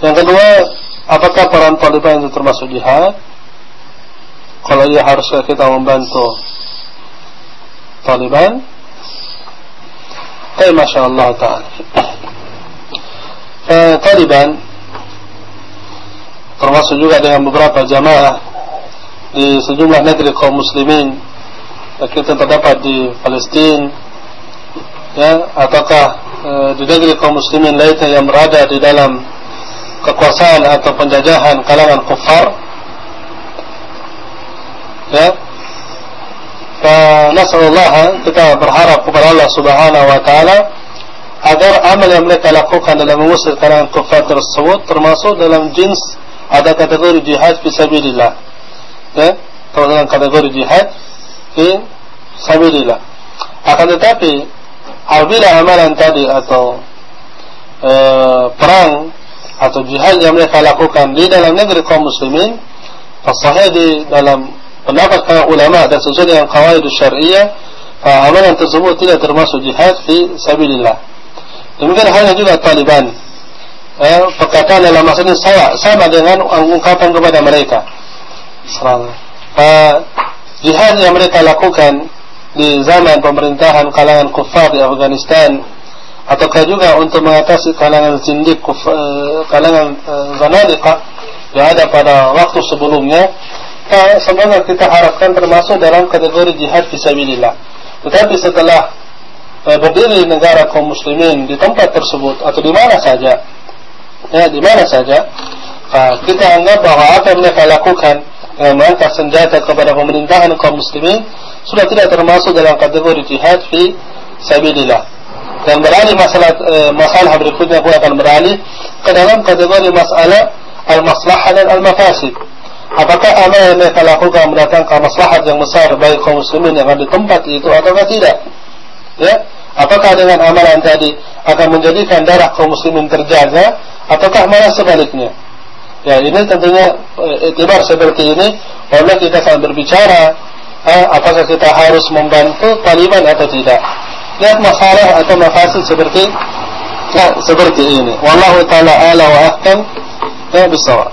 Yang kedua, apakah peran Taliban itu termasuk jihad? Kalau ia haruskah kita membantu Taliban? Tapi Masya Allah Ta'ala eh, Taliban Termasuk juga dengan beberapa jamaah Di sejumlah negeri kaum muslimin Kita terdapat di Palestin ya, Ataukah eh, di negeri kaum muslimin lainnya yang berada di dalam Kekuasaan atau penjajahan kalangan kufar Ya Nasallallahu kita berharap kepada Allah Subhanahu wa taala agar amal yang mereka lakukan dalam mengusir kalangan kafir tersebut termasuk dalam jenis ada kategori jihad fi. Ya, termasuk kategori jihad fi sabilillah. Akan tetapi apabila amalan tadi atau e, perang atau jihad yang mereka lakukan di dalam negeri kaum muslimin, fasahnya di dalam pendapat para ulama dan sesuai dengan kawaid syariah amalan tersebut tidak termasuk jihad fi sabilillah. Demikian halnya juga Taliban. Eh, perkataan dalam masa ini sama, sama dengan ungkapan kepada mereka. Eh, jihad yang mereka lakukan di zaman pemerintahan kalangan kufar di Afghanistan ataukah juga untuk mengatasi kalangan zindik eh, kalangan eh, zanadika yang ada pada waktu sebelumnya sebenarnya kita harapkan termasuk dalam kategori jihad fisabilillah. Tetapi setelah berdiri negara kaum muslimin di tempat tersebut atau di mana saja, ya di mana saja, kita anggap bahawa apa yang mereka lakukan dengan mengangkat senjata kepada pemerintahan kaum muslimin sudah tidak termasuk dalam kategori jihad fi sabilillah. Dan beralih masalah uh, masalah berikutnya pun akan beralih ke dalam kategori masalah al-maslahah dan al-mafasid. Apakah amal yang mereka lakukan mendatangkan maslahat yang besar bagi kaum muslimin yang ada di tempat itu atau tidak? Ya? Apakah dengan amalan tadi akan menjadikan darah kaum muslimin terjaga ataukah malah sebaliknya? Ya ini tentunya itibar eh, seperti ini. Walaupun kita akan berbicara eh, apakah kita harus membantu taliban atau tidak لأن مخالها أتم فاسد سبرتي لا سبرتي إيني والله تعالى آله وأحكم لا إيه بالصواب؟